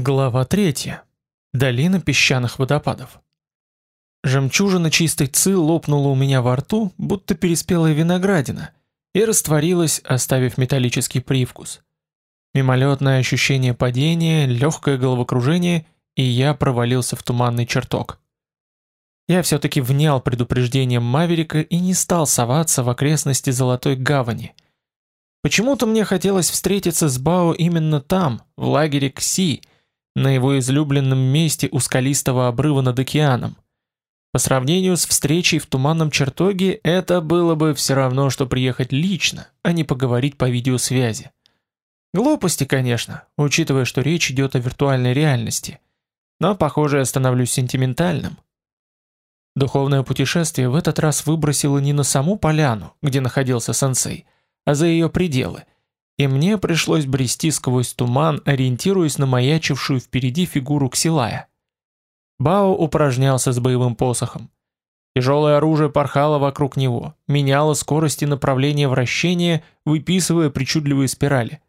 Глава 3. Долина песчаных водопадов. Жемчужина чистой ци лопнула у меня во рту, будто переспелая виноградина, и растворилась, оставив металлический привкус. Мимолетное ощущение падения, легкое головокружение, и я провалился в туманный чертог. Я все-таки внял предупреждением Маверика и не стал соваться в окрестности Золотой Гавани. Почему-то мне хотелось встретиться с Бао именно там, в лагере Кси, на его излюбленном месте у скалистого обрыва над океаном. По сравнению с встречей в туманном чертоге, это было бы все равно, что приехать лично, а не поговорить по видеосвязи. Глупости, конечно, учитывая, что речь идет о виртуальной реальности. Но, похоже, я становлюсь сентиментальным. Духовное путешествие в этот раз выбросило не на саму поляну, где находился сенсей, а за ее пределы – и мне пришлось брести сквозь туман, ориентируясь на маячившую впереди фигуру Ксилая. Бао упражнялся с боевым посохом. Тяжелое оружие порхало вокруг него, меняло скорость и направление вращения, выписывая причудливые спирали.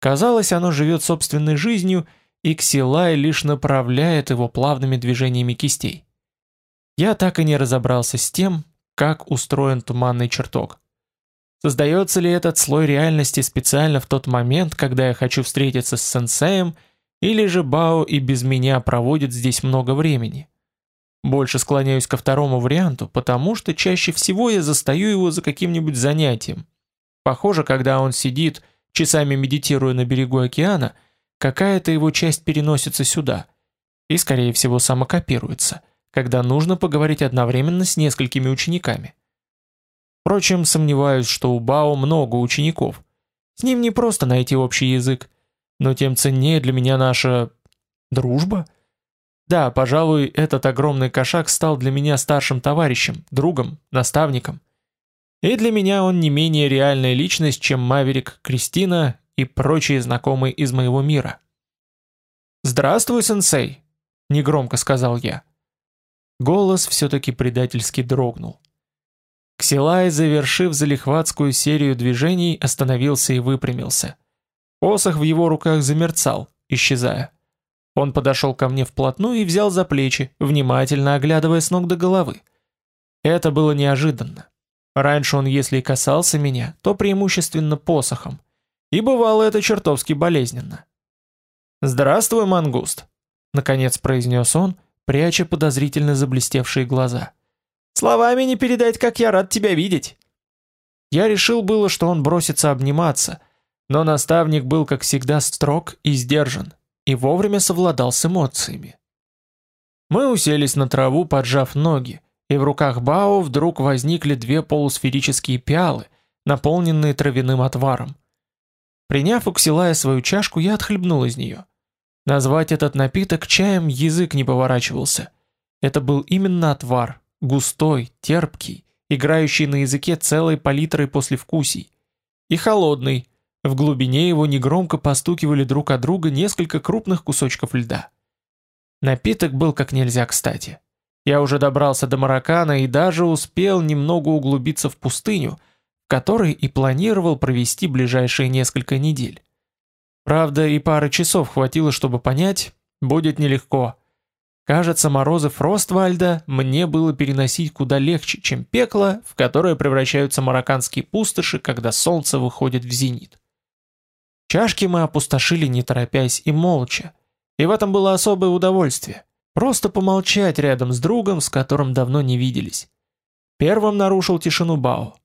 Казалось, оно живет собственной жизнью, и Ксилай лишь направляет его плавными движениями кистей. Я так и не разобрался с тем, как устроен туманный чертог. Создается ли этот слой реальности специально в тот момент, когда я хочу встретиться с сенсеем, или же Бао и без меня проводит здесь много времени? Больше склоняюсь ко второму варианту, потому что чаще всего я застаю его за каким-нибудь занятием. Похоже, когда он сидит, часами медитируя на берегу океана, какая-то его часть переносится сюда и, скорее всего, самокопируется, когда нужно поговорить одновременно с несколькими учениками. Впрочем, сомневаюсь, что у Бао много учеников. С ним не просто найти общий язык, но тем ценнее для меня наша... дружба. Да, пожалуй, этот огромный кошак стал для меня старшим товарищем, другом, наставником. И для меня он не менее реальная личность, чем Маверик, Кристина и прочие знакомые из моего мира. «Здравствуй, сенсей!» — негромко сказал я. Голос все-таки предательски дрогнул. Ксилай, завершив залихватскую серию движений, остановился и выпрямился. Посох в его руках замерцал, исчезая. Он подошел ко мне вплотную и взял за плечи, внимательно оглядывая с ног до головы. Это было неожиданно. Раньше он, если и касался меня, то преимущественно посохом. И бывало это чертовски болезненно. «Здравствуй, мангуст», — наконец произнес он, пряча подозрительно заблестевшие глаза. Словами не передать, как я рад тебя видеть. Я решил было, что он бросится обниматься, но наставник был, как всегда, строг и сдержан, и вовремя совладал с эмоциями. Мы уселись на траву, поджав ноги, и в руках Бао вдруг возникли две полусферические пиалы, наполненные травяным отваром. Приняв у Ксилая свою чашку, я отхлебнул из нее. Назвать этот напиток чаем язык не поворачивался. Это был именно отвар, густой, терпкий, играющий на языке целой палитрой послевкусий. И холодный, в глубине его негромко постукивали друг о друга несколько крупных кусочков льда. Напиток был как нельзя кстати. Я уже добрался до Маракана и даже успел немного углубиться в пустыню, в которой и планировал провести ближайшие несколько недель. Правда, и пары часов хватило, чтобы понять, будет нелегко – Кажется, морозы Фроствальда мне было переносить куда легче, чем пекло, в которое превращаются марокканские пустоши, когда солнце выходит в зенит. Чашки мы опустошили не торопясь и молча, и в этом было особое удовольствие. Просто помолчать рядом с другом, с которым давно не виделись. Первым нарушил тишину Бао.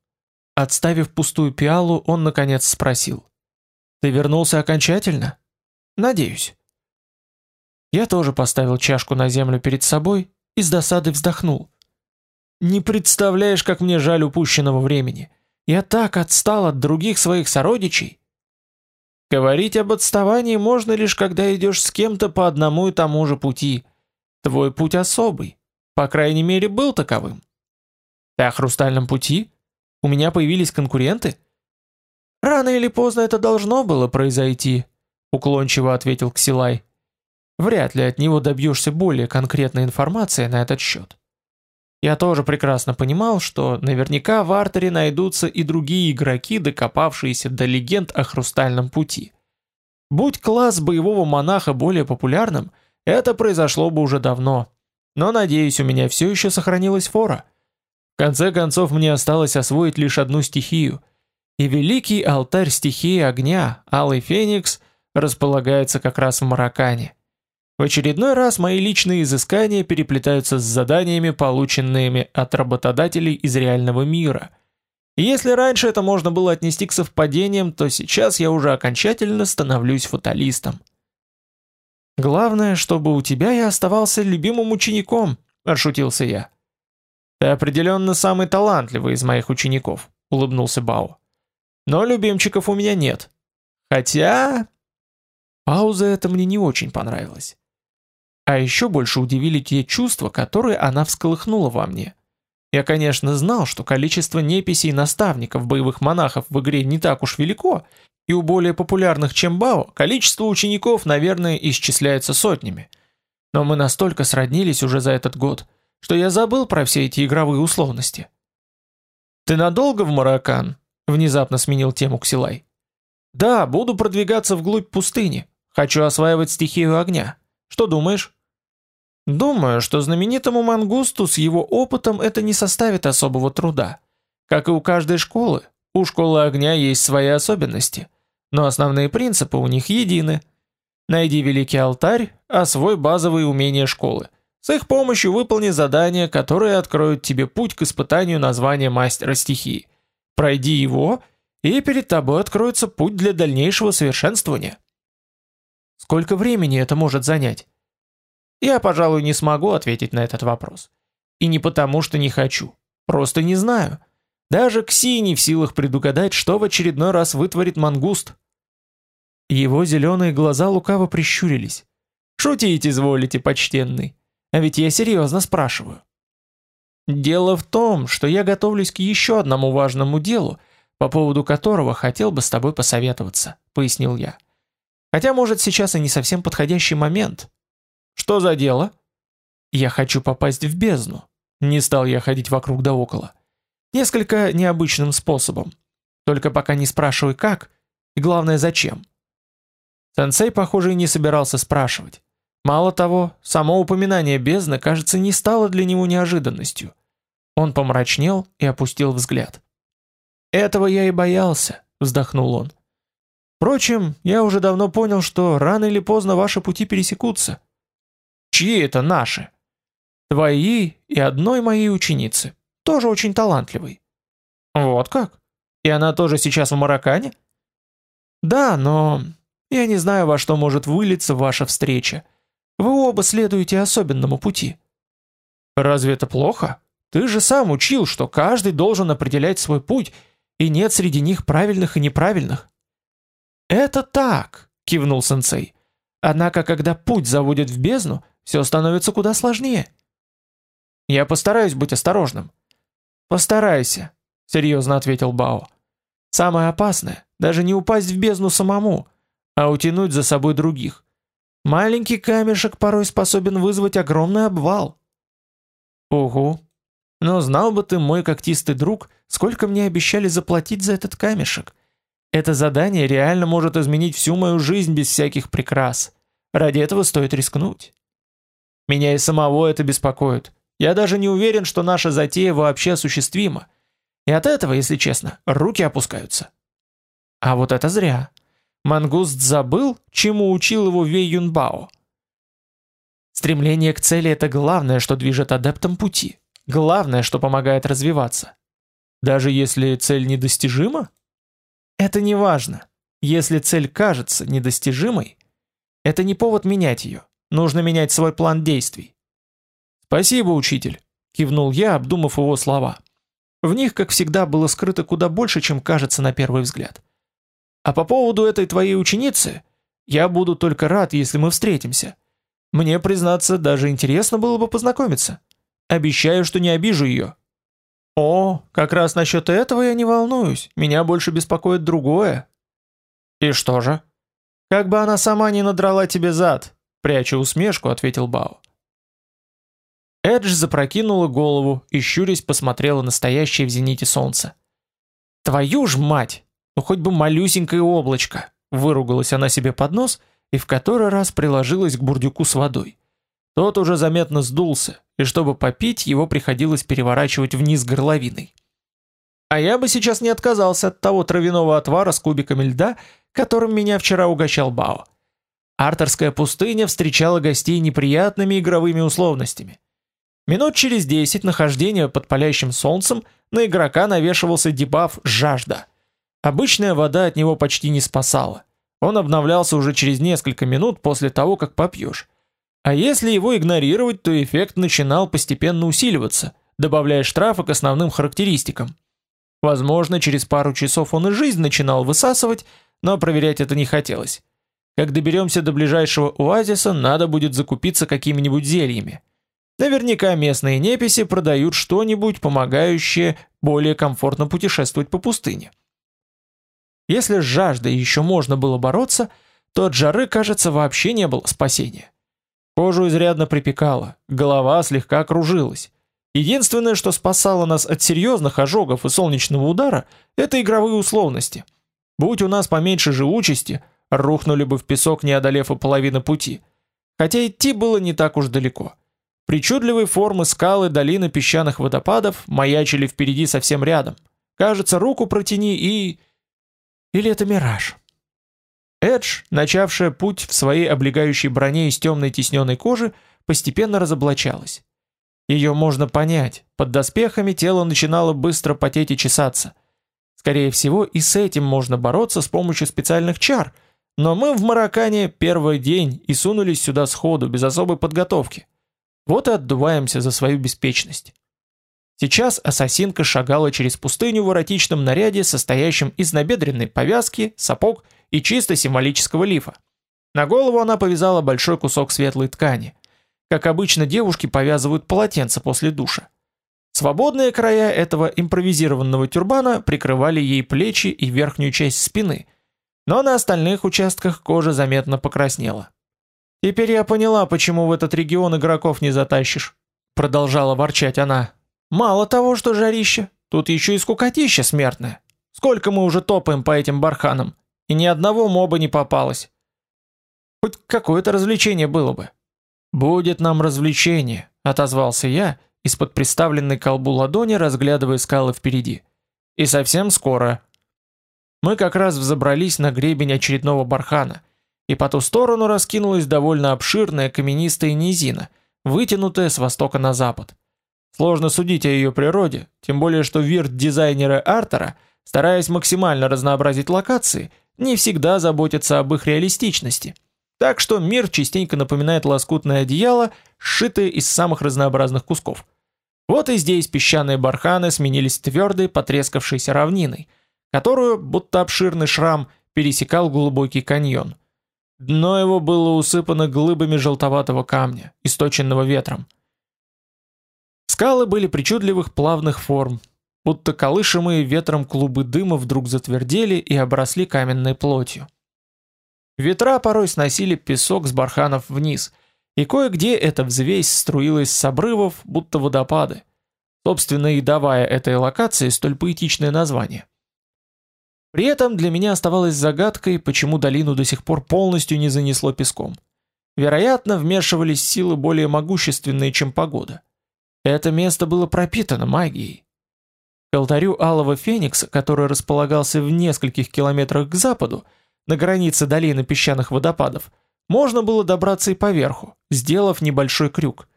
Отставив пустую пиалу, он наконец спросил. «Ты вернулся окончательно?» «Надеюсь». Я тоже поставил чашку на землю перед собой и с досады вздохнул. Не представляешь, как мне жаль упущенного времени. Я так отстал от других своих сородичей. Говорить об отставании можно лишь когда идешь с кем-то по одному и тому же пути. Твой путь особый. По крайней мере, был таковым. Ты о хрустальном пути? У меня появились конкуренты? Рано или поздно это должно было произойти, уклончиво ответил Ксилай. Вряд ли от него добьешься более конкретной информации на этот счет. Я тоже прекрасно понимал, что наверняка в артере найдутся и другие игроки, докопавшиеся до легенд о Хрустальном пути. Будь класс боевого монаха более популярным, это произошло бы уже давно. Но, надеюсь, у меня все еще сохранилась фора. В конце концов, мне осталось освоить лишь одну стихию. И великий алтарь стихии огня, Алый Феникс, располагается как раз в Маракане. В очередной раз мои личные изыскания переплетаются с заданиями, полученными от работодателей из реального мира. И если раньше это можно было отнести к совпадениям, то сейчас я уже окончательно становлюсь фаталистом. «Главное, чтобы у тебя я оставался любимым учеником», – отшутился я. «Ты определенно самый талантливый из моих учеников», – улыбнулся Бао. «Но любимчиков у меня нет. Хотя...» Пауза эта мне не очень понравилась. А еще больше удивили те чувства, которые она всколыхнула во мне. Я, конечно, знал, что количество неписей наставников боевых монахов в игре не так уж велико, и у более популярных, чем Бао, количество учеников, наверное, исчисляется сотнями. Но мы настолько сроднились уже за этот год, что я забыл про все эти игровые условности. «Ты надолго в Маракан?» — внезапно сменил тему Ксилай. «Да, буду продвигаться вглубь пустыни. Хочу осваивать стихию огня. Что думаешь?» Думаю, что знаменитому мангусту с его опытом это не составит особого труда. Как и у каждой школы, у школы огня есть свои особенности, но основные принципы у них едины. Найди великий алтарь, освой базовые умения школы. С их помощью выполни задания, которые откроют тебе путь к испытанию названия мастера стихии. Пройди его, и перед тобой откроется путь для дальнейшего совершенствования. Сколько времени это может занять? Я, пожалуй, не смогу ответить на этот вопрос. И не потому, что не хочу. Просто не знаю. Даже Кси не в силах предугадать, что в очередной раз вытворит мангуст. Его зеленые глаза лукаво прищурились. «Шутить изволите, почтенный. А ведь я серьезно спрашиваю». «Дело в том, что я готовлюсь к еще одному важному делу, по поводу которого хотел бы с тобой посоветоваться», — пояснил я. «Хотя, может, сейчас и не совсем подходящий момент, что за дело? Я хочу попасть в бездну. Не стал я ходить вокруг да около. Несколько необычным способом. Только пока не спрашивай как, и главное зачем. Сенсей, похоже, и не собирался спрашивать. Мало того, само упоминание бездны, кажется, не стало для него неожиданностью. Он помрачнел и опустил взгляд. «Этого я и боялся», — вздохнул он. «Впрочем, я уже давно понял, что рано или поздно ваши пути пересекутся. Чьи это наши? Твои и одной моей ученицы, тоже очень талантливой. Вот как? И она тоже сейчас в Маракане? Да, но я не знаю, во что может вылиться ваша встреча. Вы оба следуете особенному пути. Разве это плохо? Ты же сам учил, что каждый должен определять свой путь, и нет среди них правильных и неправильных. Это так, кивнул сенсей. Однако, когда путь заводит в бездну, все становится куда сложнее. Я постараюсь быть осторожным. Постарайся, серьезно ответил Бао. Самое опасное даже не упасть в бездну самому, а утянуть за собой других. Маленький камешек порой способен вызвать огромный обвал. Угу. Но знал бы ты, мой когтистый друг, сколько мне обещали заплатить за этот камешек. Это задание реально может изменить всю мою жизнь без всяких прикрас. Ради этого стоит рискнуть. Меня и самого это беспокоит. Я даже не уверен, что наша затея вообще осуществима. И от этого, если честно, руки опускаются. А вот это зря. Мангуст забыл, чему учил его Вей Юнбао. Стремление к цели – это главное, что движет адептом пути. Главное, что помогает развиваться. Даже если цель недостижима? Это не важно. Если цель кажется недостижимой, это не повод менять ее. Нужно менять свой план действий. Спасибо, учитель, кивнул я, обдумав его слова. В них, как всегда, было скрыто куда больше, чем кажется на первый взгляд. А по поводу этой твоей ученицы, я буду только рад, если мы встретимся. Мне, признаться, даже интересно было бы познакомиться. Обещаю, что не обижу ее. О, как раз насчет этого я не волнуюсь. Меня больше беспокоит другое. И что же? Как бы она сама не надрала тебе зад, Пряча усмешку, ответил Бао. Эдж запрокинула голову и щурясь посмотрела на стоящее в зените солнце. «Твою ж мать! Ну хоть бы малюсенькое облачко!» выругалась она себе под нос и в который раз приложилась к бурдюку с водой. Тот уже заметно сдулся, и чтобы попить, его приходилось переворачивать вниз горловиной. А я бы сейчас не отказался от того травяного отвара с кубиками льда, которым меня вчера угощал Бао. Артерская пустыня встречала гостей неприятными игровыми условностями. Минут через десять нахождения под палящим солнцем на игрока навешивался дебаф «Жажда». Обычная вода от него почти не спасала. Он обновлялся уже через несколько минут после того, как попьешь. А если его игнорировать, то эффект начинал постепенно усиливаться, добавляя штрафы к основным характеристикам. Возможно, через пару часов он и жизнь начинал высасывать, но проверять это не хотелось. Как доберемся до ближайшего оазиса, надо будет закупиться какими-нибудь зельями. Наверняка местные неписи продают что-нибудь, помогающее более комфортно путешествовать по пустыне. Если с жаждой еще можно было бороться, то от жары, кажется, вообще не было спасения. Кожу изрядно припекало, голова слегка кружилась. Единственное, что спасало нас от серьезных ожогов и солнечного удара, это игровые условности. Будь у нас поменьше живучести – рухнули бы в песок, не одолев и половины пути. Хотя идти было не так уж далеко. Причудливые формы скалы долины песчаных водопадов маячили впереди совсем рядом. Кажется, руку протяни и... Или это мираж? Эдж, начавшая путь в своей облегающей броне из темной тисненной кожи, постепенно разоблачалась. Ее можно понять, под доспехами тело начинало быстро потеть и чесаться. Скорее всего, и с этим можно бороться с помощью специальных чар — но мы в Маракане первый день и сунулись сюда сходу, без особой подготовки. Вот и отдуваемся за свою беспечность. Сейчас ассасинка шагала через пустыню в эротичном наряде, состоящем из набедренной повязки, сапог и чисто символического лифа. На голову она повязала большой кусок светлой ткани. Как обычно девушки повязывают полотенце после душа. Свободные края этого импровизированного тюрбана прикрывали ей плечи и верхнюю часть спины – но на остальных участках кожа заметно покраснела. «Теперь я поняла, почему в этот регион игроков не затащишь», продолжала ворчать она. «Мало того, что жарище, тут еще и скукотища смертная. Сколько мы уже топаем по этим барханам, и ни одного моба не попалось. Хоть какое-то развлечение было бы». «Будет нам развлечение», — отозвался я, из-под приставленной колбу ладони разглядывая скалы впереди. «И совсем скоро». Мы как раз взобрались на гребень очередного бархана, и по ту сторону раскинулась довольно обширная каменистая низина, вытянутая с востока на запад. Сложно судить о ее природе, тем более что вирт-дизайнеры Артера, стараясь максимально разнообразить локации, не всегда заботятся об их реалистичности. Так что мир частенько напоминает лоскутное одеяло, сшитое из самых разнообразных кусков. Вот и здесь песчаные барханы сменились твердой, потрескавшейся равниной, которую, будто обширный шрам, пересекал глубокий каньон. Дно его было усыпано глыбами желтоватого камня, источенного ветром. Скалы были причудливых плавных форм, будто колышемые ветром клубы дыма вдруг затвердели и обросли каменной плотью. Ветра порой сносили песок с барханов вниз, и кое-где эта взвесь струилась с обрывов, будто водопады, собственно и давая этой локации столь поэтичное название. При этом для меня оставалось загадкой, почему долину до сих пор полностью не занесло песком. Вероятно, вмешивались силы более могущественные, чем погода. Это место было пропитано магией. К алтарю Алого Феникса, который располагался в нескольких километрах к западу, на границе долины песчаных водопадов, можно было добраться и поверху, сделав небольшой крюк.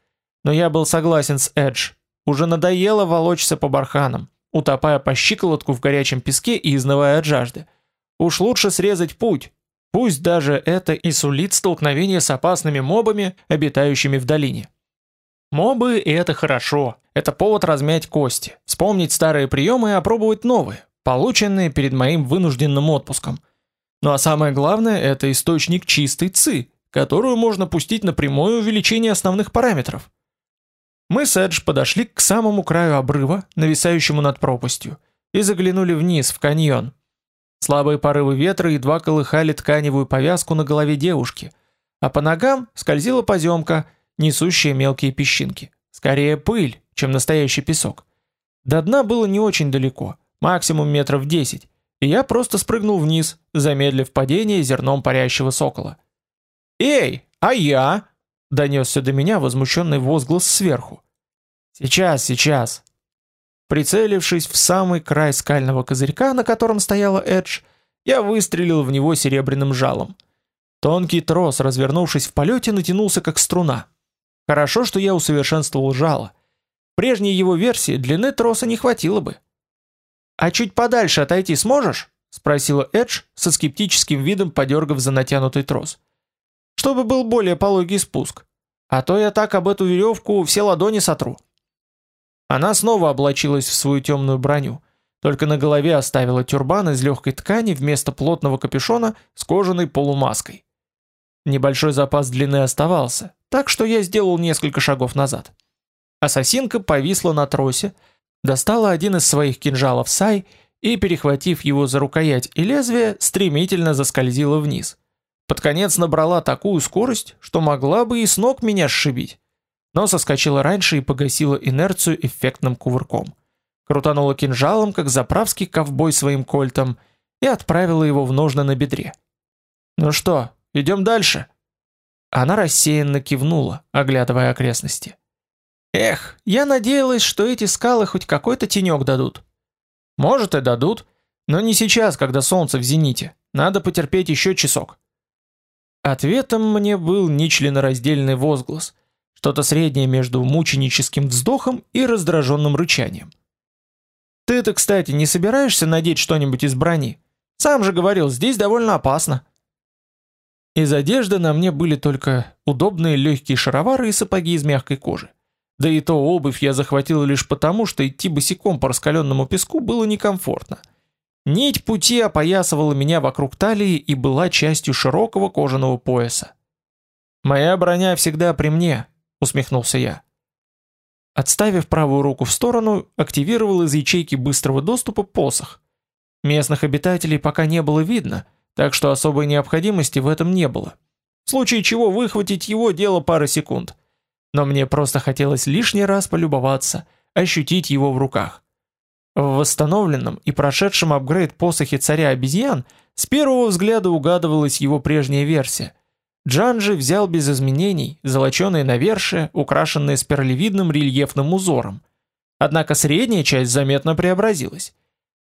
Но я был согласен с Эдж. Уже надоело волочься по барханам утопая по щиколотку в горячем песке и изнывая от жажды. Уж лучше срезать путь, пусть даже это и сулит столкновение с опасными мобами, обитающими в долине. Мобы это хорошо, это повод размять кости, вспомнить старые приемы и опробовать новые, полученные перед моим вынужденным отпуском. Ну а самое главное, это источник чистой ЦИ, которую можно пустить на прямое увеличение основных параметров. Мы с Эдж подошли к самому краю обрыва, нависающему над пропастью, и заглянули вниз, в каньон. Слабые порывы ветра едва колыхали тканевую повязку на голове девушки, а по ногам скользила поземка, несущая мелкие песчинки. Скорее пыль, чем настоящий песок. До дна было не очень далеко, максимум метров десять, и я просто спрыгнул вниз, замедлив падение зерном парящего сокола. «Эй, а я?» — донесся до меня возмущенный возглас сверху. «Сейчас, сейчас!» Прицелившись в самый край скального козырька, на котором стояла Эдж, я выстрелил в него серебряным жалом. Тонкий трос, развернувшись в полете, натянулся как струна. Хорошо, что я усовершенствовал жало. Прежней его версии длины троса не хватило бы. «А чуть подальше отойти сможешь?» — спросила Эдж со скептическим видом, подергав за натянутый трос. «Чтобы был более пологий спуск. А то я так об эту веревку все ладони сотру». Она снова облачилась в свою темную броню, только на голове оставила тюрбан из легкой ткани вместо плотного капюшона с кожаной полумаской. Небольшой запас длины оставался, так что я сделал несколько шагов назад. Ассасинка повисла на тросе, достала один из своих кинжалов Сай и, перехватив его за рукоять и лезвие, стремительно заскользила вниз. Под конец набрала такую скорость, что могла бы и с ног меня сшибить. Но соскочила раньше и погасила инерцию эффектным кувырком. Крутанула кинжалом, как заправский ковбой своим кольтом, и отправила его в ножны на бедре. «Ну что, идем дальше?» Она рассеянно кивнула, оглядывая окрестности. Эх, я надеялась, что эти скалы хоть какой-то тенек дадут. Может и дадут, но не сейчас, когда солнце в зените. Надо потерпеть еще часок. Ответом мне был нечленораздельный возглас, что-то среднее между мученическим вздохом и раздраженным рычанием. Ты-то, кстати, не собираешься надеть что-нибудь из брони? Сам же говорил, здесь довольно опасно. Из одежды на мне были только удобные легкие шаровары и сапоги из мягкой кожи. Да и то обувь я захватил лишь потому, что идти босиком по раскаленному песку было некомфортно. Нить пути опоясывала меня вокруг талии и была частью широкого кожаного пояса. «Моя броня всегда при мне», — усмехнулся я. Отставив правую руку в сторону, активировал из ячейки быстрого доступа посох. Местных обитателей пока не было видно, так что особой необходимости в этом не было. В случае чего выхватить его дело пары секунд но мне просто хотелось лишний раз полюбоваться, ощутить его в руках. В восстановленном и прошедшем апгрейд посохе царя обезьян с первого взгляда угадывалась его прежняя версия. Джанжи взял без изменений золоченые навершие, украшенные спиралевидным рельефным узором. Однако средняя часть заметно преобразилась.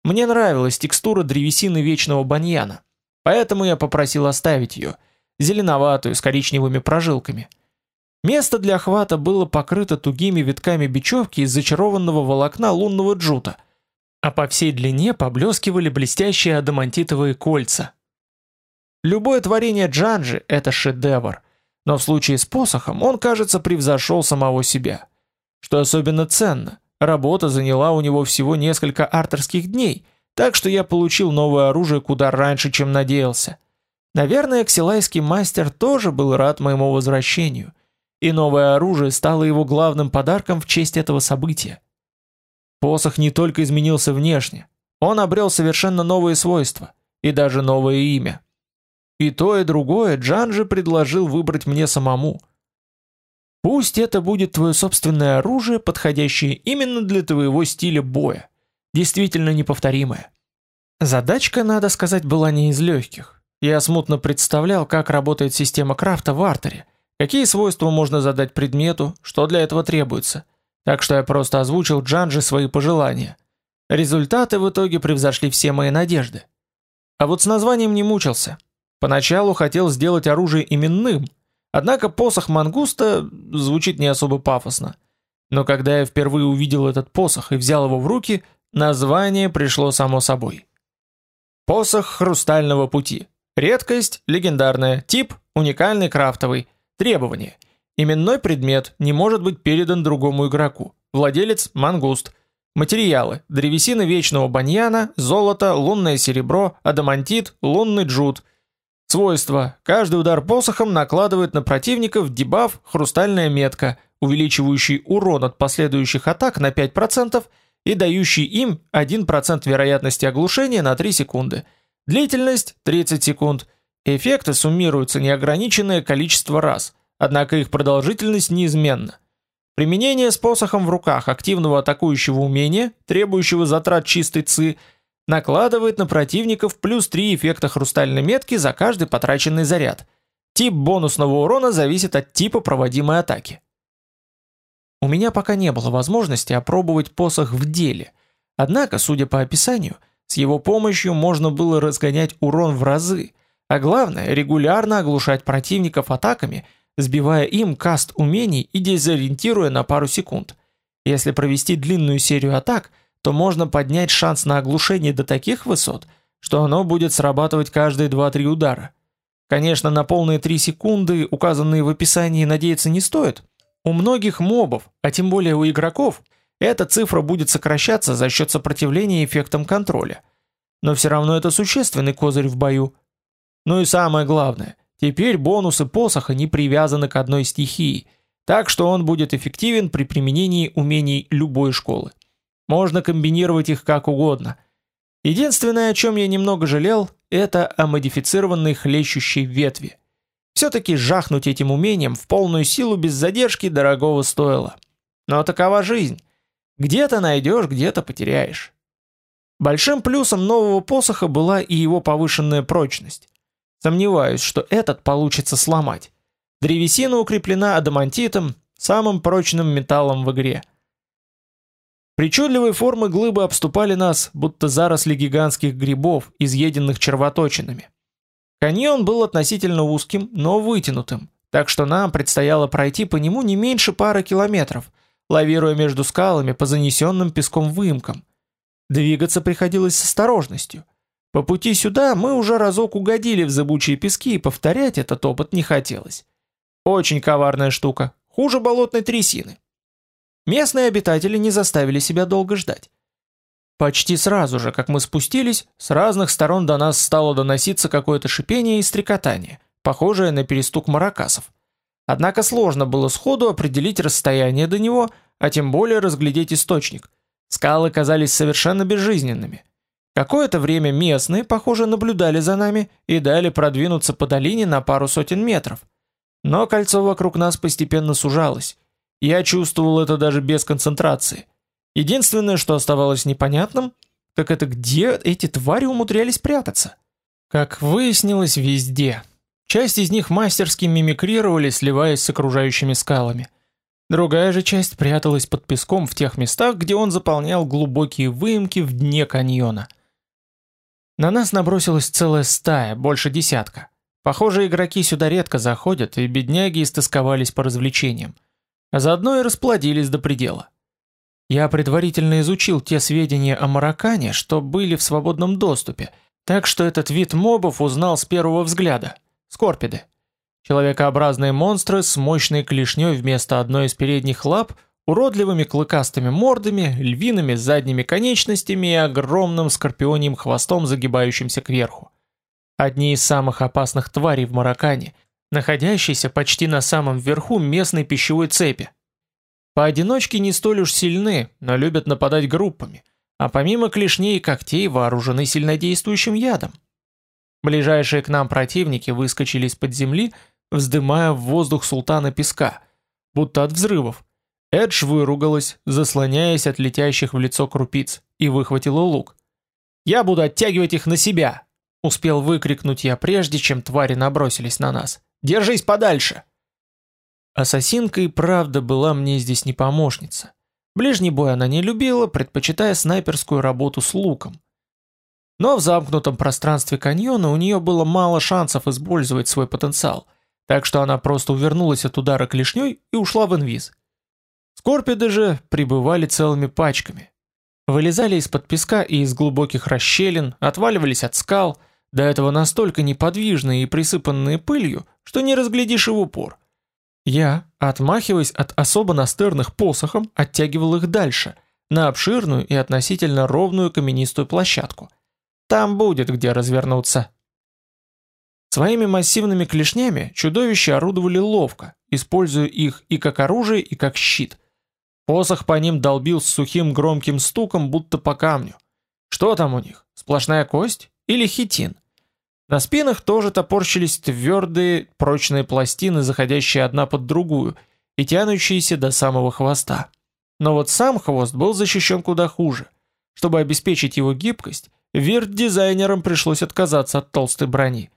Мне нравилась текстура древесины вечного баньяна, поэтому я попросил оставить ее, зеленоватую с коричневыми прожилками – Место для охвата было покрыто тугими витками бечевки из зачарованного волокна лунного джута, а по всей длине поблескивали блестящие адамантитовые кольца. Любое творение Джанжи — это шедевр, но в случае с посохом он, кажется, превзошел самого себя. Что особенно ценно, работа заняла у него всего несколько артерских дней, так что я получил новое оружие куда раньше, чем надеялся. Наверное, ксилайский мастер тоже был рад моему возвращению, и новое оружие стало его главным подарком в честь этого события. Посох не только изменился внешне, он обрел совершенно новые свойства и даже новое имя. И то, и другое Джанжи предложил выбрать мне самому. Пусть это будет твое собственное оружие, подходящее именно для твоего стиля боя, действительно неповторимое. Задачка, надо сказать, была не из легких. Я смутно представлял, как работает система крафта в артере – Какие свойства можно задать предмету, что для этого требуется? Так что я просто озвучил Джанже свои пожелания. Результаты в итоге превзошли все мои надежды. А вот с названием не мучился. Поначалу хотел сделать оружие именным, однако посох мангуста звучит не особо пафосно. Но когда я впервые увидел этот посох и взял его в руки, название пришло само собой. Посох хрустального пути. Редкость легендарная, тип уникальный крафтовый – Требование. Именной предмет не может быть передан другому игроку. Владелец – мангуст. Материалы. Древесина вечного баньяна, золото, лунное серебро, адамантит, лунный джут. Свойства. Каждый удар посохом накладывает на противников дебаф «Хрустальная метка», увеличивающий урон от последующих атак на 5% и дающий им 1% вероятности оглушения на 3 секунды. Длительность – 30 секунд – Эффекты суммируются неограниченное количество раз, однако их продолжительность неизменна. Применение с посохом в руках активного атакующего умения, требующего затрат чистой ЦИ, накладывает на противников плюс 3 эффекта хрустальной метки за каждый потраченный заряд. Тип бонусного урона зависит от типа проводимой атаки. У меня пока не было возможности опробовать посох в деле, однако, судя по описанию, с его помощью можно было разгонять урон в разы, а главное, регулярно оглушать противников атаками, сбивая им каст умений и дезориентируя на пару секунд. Если провести длинную серию атак, то можно поднять шанс на оглушение до таких высот, что оно будет срабатывать каждые 2-3 удара. Конечно, на полные 3 секунды, указанные в описании, надеяться не стоит. У многих мобов, а тем более у игроков, эта цифра будет сокращаться за счет сопротивления эффектам контроля. Но все равно это существенный козырь в бою. Ну и самое главное, теперь бонусы посоха не привязаны к одной стихии, так что он будет эффективен при применении умений любой школы. Можно комбинировать их как угодно. Единственное, о чем я немного жалел, это о модифицированной хлещущей ветви. Все-таки жахнуть этим умением в полную силу без задержки дорогого стоило. Но такова жизнь. Где-то найдешь, где-то потеряешь. Большим плюсом нового посоха была и его повышенная прочность. Сомневаюсь, что этот получится сломать. Древесина укреплена адамантитом, самым прочным металлом в игре – Причудливые формы глыбы обступали нас, будто заросли гигантских грибов, изъеденных червоточинами. Каньон был относительно узким, но вытянутым, так что нам предстояло пройти по нему не меньше пары километров, лавируя между скалами по занесенным песком выемкам. Двигаться приходилось с осторожностью. По пути сюда мы уже разок угодили в зыбучие пески, и повторять этот опыт не хотелось. Очень коварная штука, хуже болотной трясины. Местные обитатели не заставили себя долго ждать. Почти сразу же, как мы спустились, с разных сторон до нас стало доноситься какое-то шипение и стрекотание, похожее на перестук маракасов. Однако сложно было сходу определить расстояние до него, а тем более разглядеть источник. Скалы казались совершенно безжизненными. Какое-то время местные, похоже, наблюдали за нами и дали продвинуться по долине на пару сотен метров. Но кольцо вокруг нас постепенно сужалось, я чувствовал это даже без концентрации. Единственное, что оставалось непонятным, так это где эти твари умудрялись прятаться. Как выяснилось, везде. Часть из них мастерски мимикрировали, сливаясь с окружающими скалами. Другая же часть пряталась под песком в тех местах, где он заполнял глубокие выемки в дне каньона. На нас набросилась целая стая, больше десятка. Похоже, игроки сюда редко заходят, и бедняги истосковались по развлечениям а заодно и расплодились до предела. Я предварительно изучил те сведения о маракане, что были в свободном доступе, так что этот вид мобов узнал с первого взгляда. Скорпиды. Человекообразные монстры с мощной клешней вместо одной из передних лап, уродливыми клыкастыми мордами, львиными задними конечностями и огромным скорпионьим хвостом, загибающимся кверху. Одни из самых опасных тварей в Маракане, находящийся почти на самом верху местной пищевой цепи. Поодиночке не столь уж сильны, но любят нападать группами, а помимо клешней и когтей вооружены сильнодействующим ядом. Ближайшие к нам противники выскочили из-под земли, вздымая в воздух султана песка, будто от взрывов. Эдж выругалась, заслоняясь от летящих в лицо крупиц, и выхватила лук. «Я буду оттягивать их на себя!» Успел выкрикнуть я прежде, чем твари набросились на нас. Держись подальше!» Ассасинка и правда была мне здесь не помощница. Ближний бой она не любила, предпочитая снайперскую работу с луком. Но в замкнутом пространстве каньона у нее было мало шансов использовать свой потенциал, так что она просто увернулась от удара клешней и ушла в инвиз. Скорпиды же прибывали целыми пачками. Вылезали из-под песка и из глубоких расщелин, отваливались от скал, до этого настолько неподвижные и присыпанные пылью, что не разглядишь и в упор. Я, отмахиваясь от особо настырных посохом, оттягивал их дальше, на обширную и относительно ровную каменистую площадку. Там будет где развернуться. Своими массивными клешнями чудовища орудовали ловко, используя их и как оружие, и как щит. Посох по ним долбил с сухим громким стуком, будто по камню. Что там у них? Сплошная кость? Или хитин. На спинах тоже топорщились твердые, прочные пластины, заходящие одна под другую и тянущиеся до самого хвоста. Но вот сам хвост был защищен куда хуже. Чтобы обеспечить его гибкость, вирт-дизайнерам пришлось отказаться от толстой брони.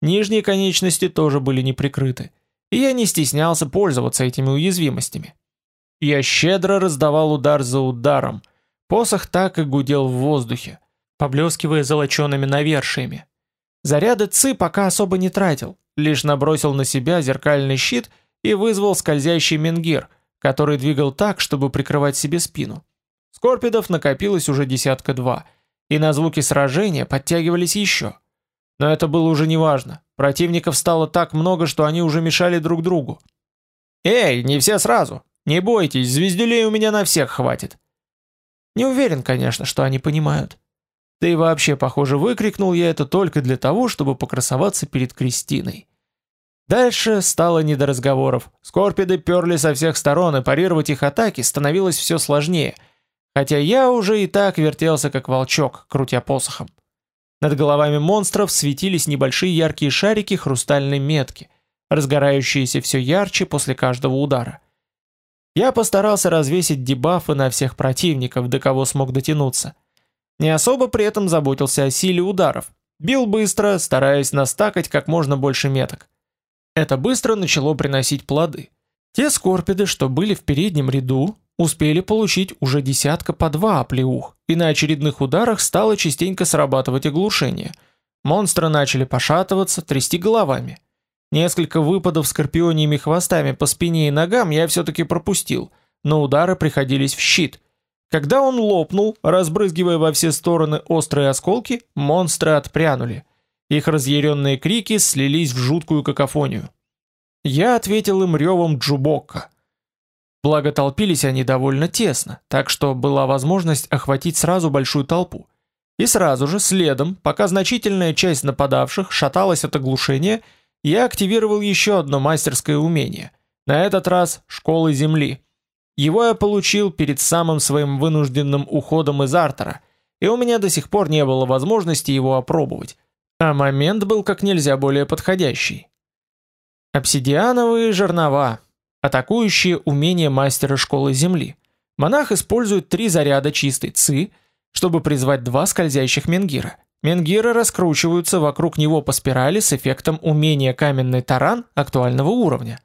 Нижние конечности тоже были не прикрыты, и я не стеснялся пользоваться этими уязвимостями. Я щедро раздавал удар за ударом, посох так и гудел в воздухе, поблескивая золочеными навершиями. Заряды ЦИ пока особо не тратил, лишь набросил на себя зеркальный щит и вызвал скользящий менгир, который двигал так, чтобы прикрывать себе спину. Скорпидов накопилось уже десятка-два, и на звуки сражения подтягивались еще. Но это было уже неважно. Противников стало так много, что они уже мешали друг другу. «Эй, не все сразу! Не бойтесь, звездюлей у меня на всех хватит!» Не уверен, конечно, что они понимают. Да и вообще, похоже, выкрикнул я это только для того, чтобы покрасоваться перед Кристиной. Дальше стало не до разговоров. Скорпиды перли со всех сторон, и парировать их атаки становилось все сложнее, хотя я уже и так вертелся как волчок, крутя посохом. Над головами монстров светились небольшие яркие шарики хрустальной метки, разгорающиеся все ярче после каждого удара. Я постарался развесить дебафы на всех противников, до кого смог дотянуться. Не особо при этом заботился о силе ударов. Бил быстро, стараясь настакать как можно больше меток. Это быстро начало приносить плоды. Те скорпиды, что были в переднем ряду, успели получить уже десятка по два оплеух, и на очередных ударах стало частенько срабатывать оглушение. Монстры начали пошатываться, трясти головами. Несколько выпадов скорпиониями хвостами по спине и ногам я все-таки пропустил, но удары приходились в щит. Когда он лопнул, разбрызгивая во все стороны острые осколки, монстры отпрянули. Их разъяренные крики слились в жуткую какофонию. Я ответил им ревом Джубокка. Благо толпились они довольно тесно, так что была возможность охватить сразу большую толпу. И сразу же, следом, пока значительная часть нападавших шаталась от оглушения, я активировал еще одно мастерское умение. На этот раз «Школы Земли». Его я получил перед самым своим вынужденным уходом из Артера, и у меня до сих пор не было возможности его опробовать. А момент был как нельзя более подходящий. Обсидиановые жернова, атакующие умения мастера школы земли. Монах использует три заряда чистой ци, чтобы призвать два скользящих менгира. Менгиры раскручиваются вокруг него по спирали с эффектом умения каменный таран актуального уровня.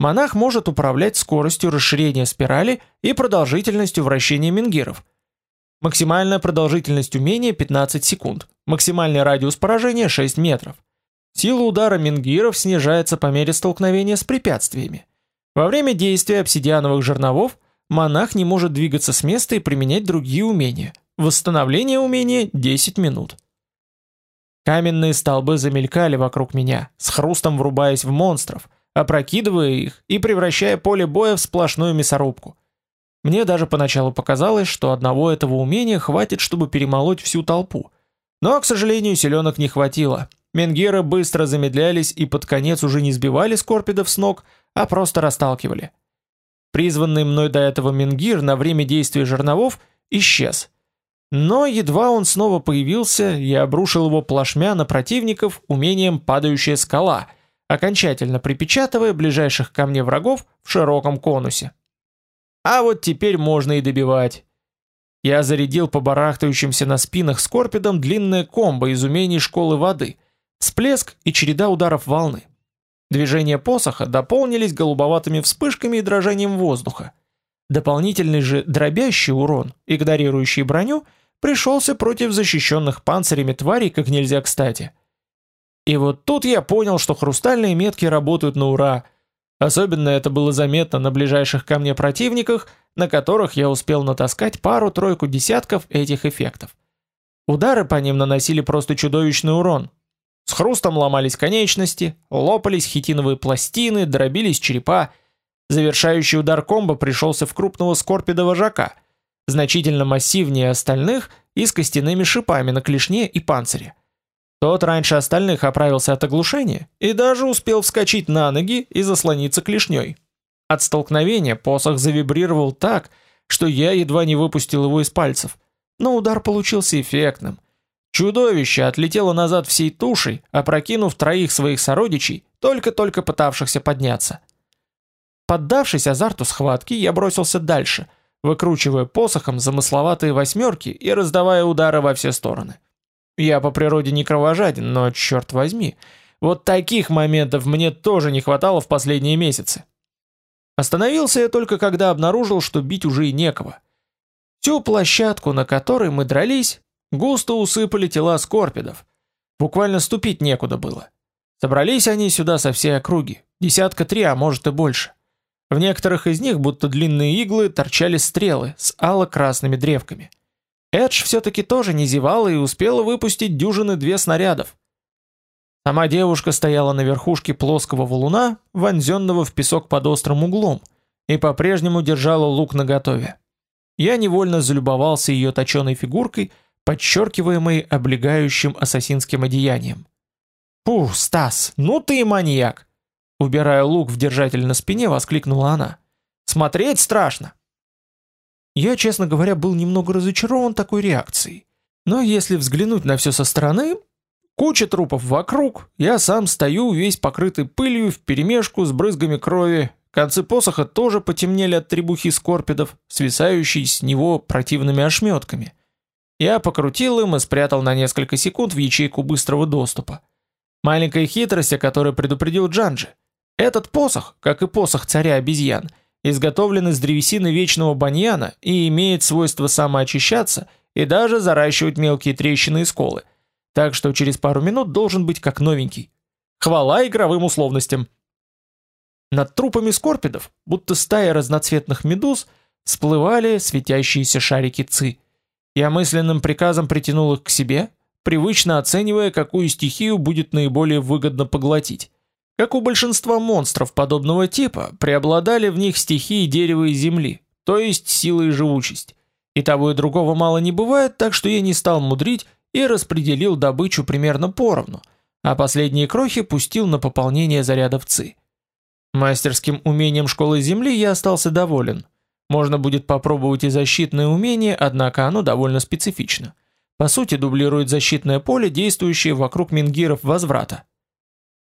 Монах может управлять скоростью расширения спирали и продолжительностью вращения менгиров. Максимальная продолжительность умения 15 секунд, максимальный радиус поражения 6 метров. Сила удара менгиров снижается по мере столкновения с препятствиями. Во время действия обсидиановых жерновов монах не может двигаться с места и применять другие умения. Восстановление умения 10 минут. Каменные столбы замелькали вокруг меня, с хрустом врубаясь в монстров, опрокидывая их и превращая поле боя в сплошную мясорубку. Мне даже поначалу показалось, что одного этого умения хватит, чтобы перемолоть всю толпу. Но, к сожалению, селенок не хватило. Менгиры быстро замедлялись и под конец уже не сбивали скорпидов с ног, а просто расталкивали. Призванный мной до этого Менгир на время действия жерновов исчез. Но едва он снова появился, я обрушил его плашмя на противников умением «падающая скала», окончательно припечатывая ближайших ко мне врагов в широком конусе. А вот теперь можно и добивать. Я зарядил по барахтающимся на спинах скорпидом длинное комбо из умений школы воды, всплеск и череда ударов волны. Движения посоха дополнились голубоватыми вспышками и дрожанием воздуха. Дополнительный же дробящий урон, игнорирующий броню, пришелся против защищенных панцирями тварей как нельзя кстати. И вот тут я понял, что хрустальные метки работают на ура. Особенно это было заметно на ближайших ко мне противниках, на которых я успел натаскать пару-тройку десятков этих эффектов. Удары по ним наносили просто чудовищный урон, с хрустом ломались конечности, лопались хитиновые пластины, дробились черепа. Завершающий удар комбо пришелся в крупного скорпида вожака, значительно массивнее остальных и с костяными шипами на клешне и панцире. Тот раньше остальных оправился от оглушения и даже успел вскочить на ноги и заслониться клешней. От столкновения посох завибрировал так, что я едва не выпустил его из пальцев, но удар получился эффектным – Чудовище отлетело назад всей тушей, опрокинув троих своих сородичей, только-только пытавшихся подняться. Поддавшись азарту схватки, я бросился дальше, выкручивая посохом замысловатые восьмерки и раздавая удары во все стороны. Я по природе не кровожаден, но, черт возьми, вот таких моментов мне тоже не хватало в последние месяцы. Остановился я только когда обнаружил, что бить уже и некого. Всю площадку, на которой мы дрались, густо усыпали тела скорпидов. Буквально ступить некуда было. Собрались они сюда со всей округи, десятка три, а может и больше. В некоторых из них, будто длинные иглы, торчали стрелы с ало-красными древками. Эдж все-таки тоже не зевала и успела выпустить дюжины две снарядов. Сама девушка стояла на верхушке плоского валуна, вонзенного в песок под острым углом, и по-прежнему держала лук наготове. Я невольно залюбовался ее точеной фигуркой, подчеркиваемой облегающим ассасинским одеянием. «Пух, Стас, ну ты и маньяк!» Убирая лук в держатель на спине, воскликнула она. «Смотреть страшно!» Я, честно говоря, был немного разочарован такой реакцией. Но если взглянуть на все со стороны, куча трупов вокруг, я сам стою весь покрытый пылью вперемешку с брызгами крови, концы посоха тоже потемнели от требухи скорпидов, свисающей с него противными ошметками. Я покрутил им и спрятал на несколько секунд в ячейку быстрого доступа. Маленькая хитрость, о которой предупредил Джанджи. Этот посох, как и посох царя обезьян, изготовлен из древесины вечного баньяна и имеет свойство самоочищаться и даже заращивать мелкие трещины и сколы. Так что через пару минут должен быть как новенький. Хвала игровым условностям. Над трупами скорпидов, будто стая разноцветных медуз, всплывали светящиеся шарики ци. Я мысленным приказом притянул их к себе, привычно оценивая, какую стихию будет наиболее выгодно поглотить. Как у большинства монстров подобного типа, преобладали в них стихии дерева и земли, то есть сила и живучесть. И того и другого мало не бывает, так что я не стал мудрить и распределил добычу примерно поровну, а последние крохи пустил на пополнение зарядов ЦИ. Мастерским умением школы Земли я остался доволен. Можно будет попробовать и защитное умение, однако оно довольно специфично. По сути, дублирует защитное поле, действующее вокруг мингиров возврата.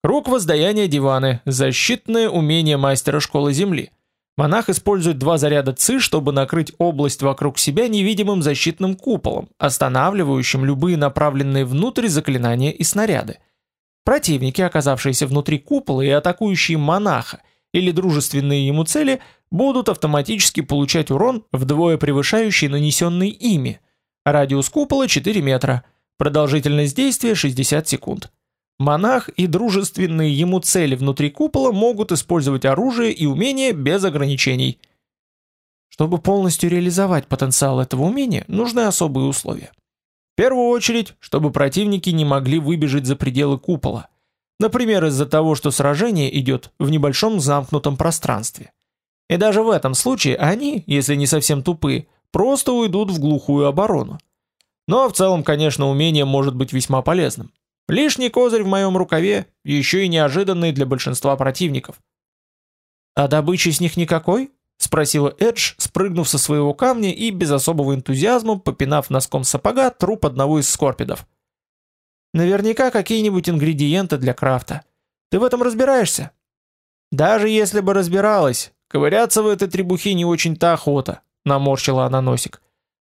Круг воздаяния диваны, защитное умение мастера школы Земли. Монах использует два заряда ЦИ, чтобы накрыть область вокруг себя невидимым защитным куполом, останавливающим любые направленные внутрь заклинания и снаряды. Противники, оказавшиеся внутри купола и атакующие монаха или дружественные ему цели, будут автоматически получать урон, вдвое превышающий нанесенный ими. Радиус купола 4 метра, продолжительность действия 60 секунд. Монах и дружественные ему цели внутри купола могут использовать оружие и умения без ограничений. Чтобы полностью реализовать потенциал этого умения, нужны особые условия. В первую очередь, чтобы противники не могли выбежать за пределы купола. Например, из-за того, что сражение идет в небольшом замкнутом пространстве. И даже в этом случае они, если не совсем тупые, просто уйдут в глухую оборону. Но в целом, конечно, умение может быть весьма полезным. Лишний козырь в моем рукаве, еще и неожиданный для большинства противников. «А добычи с них никакой?» — спросила Эдж, спрыгнув со своего камня и без особого энтузиазма, попинав носком сапога труп одного из скорпидов. «Наверняка какие-нибудь ингредиенты для крафта. Ты в этом разбираешься?» «Даже если бы разбиралась, ковыряться в этой требухе не очень-то охота», — наморщила она носик.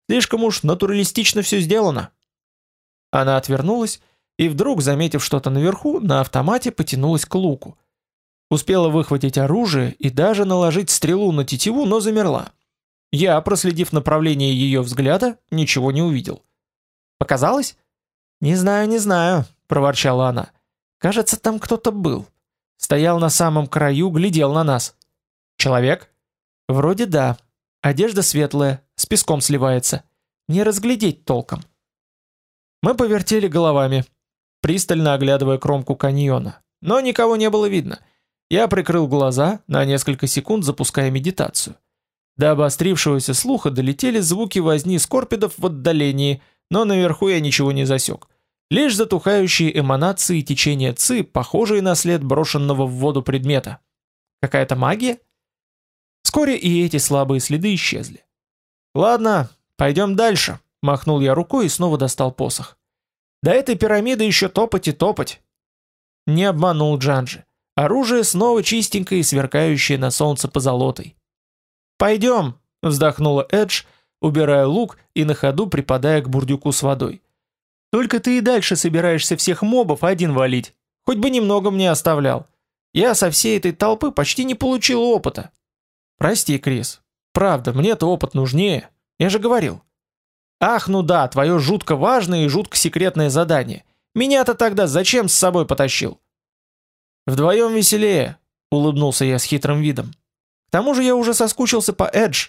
«Слишком уж натуралистично все сделано». Она отвернулась и вдруг, заметив что-то наверху, на автомате потянулась к луку. Успела выхватить оружие и даже наложить стрелу на тетиву, но замерла. Я, проследив направление ее взгляда, ничего не увидел. «Показалось?» «Не знаю, не знаю», — проворчала она. «Кажется, там кто-то был. Стоял на самом краю, глядел на нас». «Человек?» «Вроде да. Одежда светлая, с песком сливается. Не разглядеть толком». Мы повертели головами пристально оглядывая кромку каньона. Но никого не было видно. Я прикрыл глаза, на несколько секунд запуская медитацию. До обострившегося слуха долетели звуки возни скорпидов в отдалении, но наверху я ничего не засек. Лишь затухающие эманации течения ци, похожие на след брошенного в воду предмета. Какая-то магия? Вскоре и эти слабые следы исчезли. «Ладно, пойдем дальше», — махнул я рукой и снова достал посох. До этой пирамиды еще топать и топать. Не обманул Джанджи. Оружие снова чистенькое и сверкающее на солнце позолотой. «Пойдем», — вздохнула Эдж, убирая лук и на ходу припадая к бурдюку с водой. Только ты и дальше собираешься всех мобов один валить. Хоть бы немного мне оставлял. Я со всей этой толпы почти не получил опыта. Прости, Крис. Правда, мне-то опыт нужнее. Я же говорил. Ах, ну да, твое жутко важное и жутко секретное задание. Меня-то тогда зачем с собой потащил? Вдвоем веселее, улыбнулся я с хитрым видом. К тому же я уже соскучился по Эдж.